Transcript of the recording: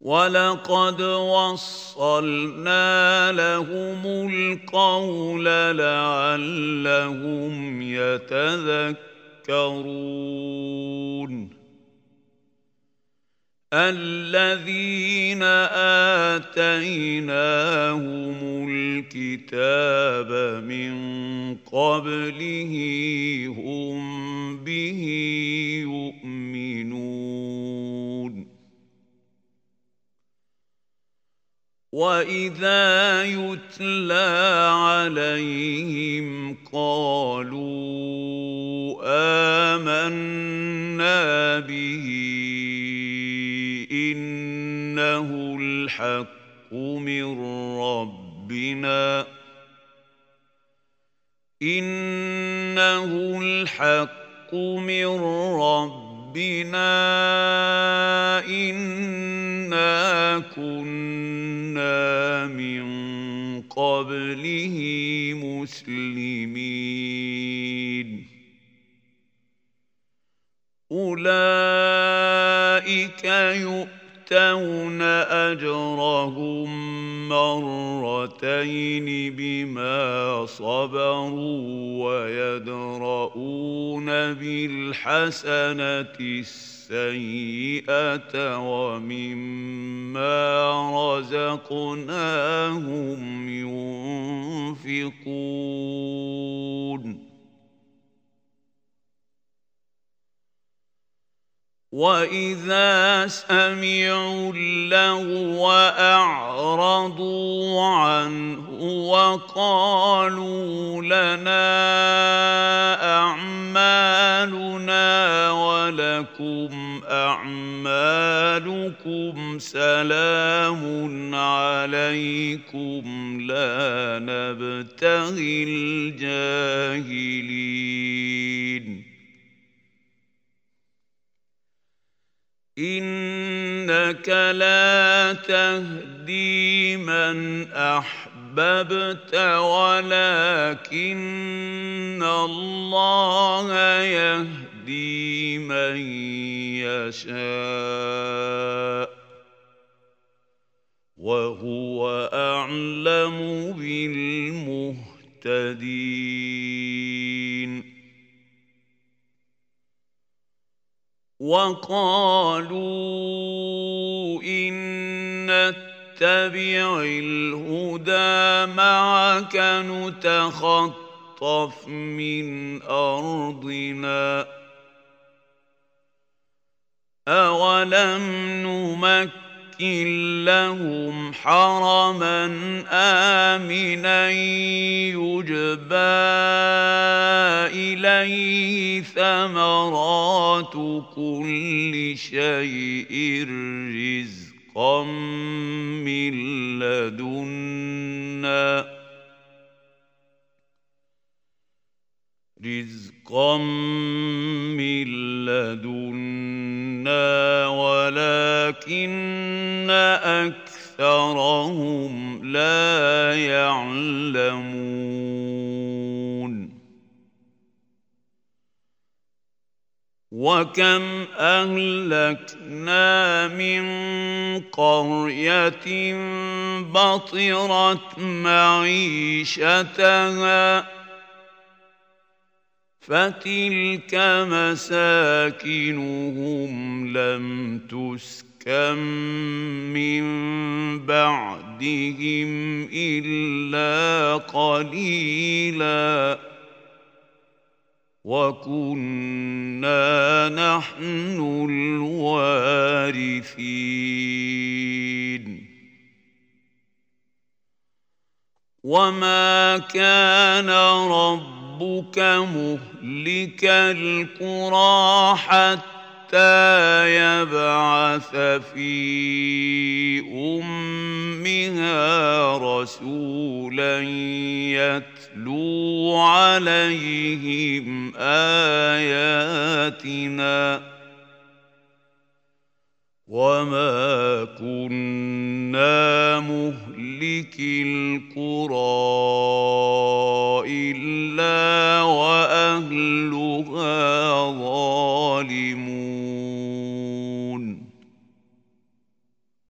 ولقد وصلنا لهم القول لعلهم يتذكرون الذين اتيناهم الكتاب من قبله هم به واذا يتلى عليهم قالوا امنا به انه الحق من ربنا انه الحق من ربنا انا كنا من قبله مسلمين يؤمنون يؤتون اجرهم مرتين بما صبروا ويدرؤون بالحسنة السيئة ومما رزقناهم ينفقون. واذا سمعوا اللغو اعرضوا عنه وقالوا لنا اعمالنا ولكم اعمالكم سلام عليكم لا نبتغي الجاهلين انك لا تهدي من احببت ولكن الله يهدي من يشاء وهو اعلم بالمهتدين وقالوا إن نتبع الهدى معك نتخطف من أرضنا. أولم نمكن لهم حرما آمنا يجبى إليه ثمرات كل شيء رزقا من لدنا رزقا من لدنا ولكن أكثرهم لا يعلمون. وكم أهلكنا من قرية بطرت معيشتها فتلك مساكنهم لم تسكن. من بعدهم الا قليلا وكنا نحن الوارثين وما كان رب ربك مهلك القرى حتى يبعث في أمها رسولا يتلو عليهم آياتنا. وما كنا مهلك القرى.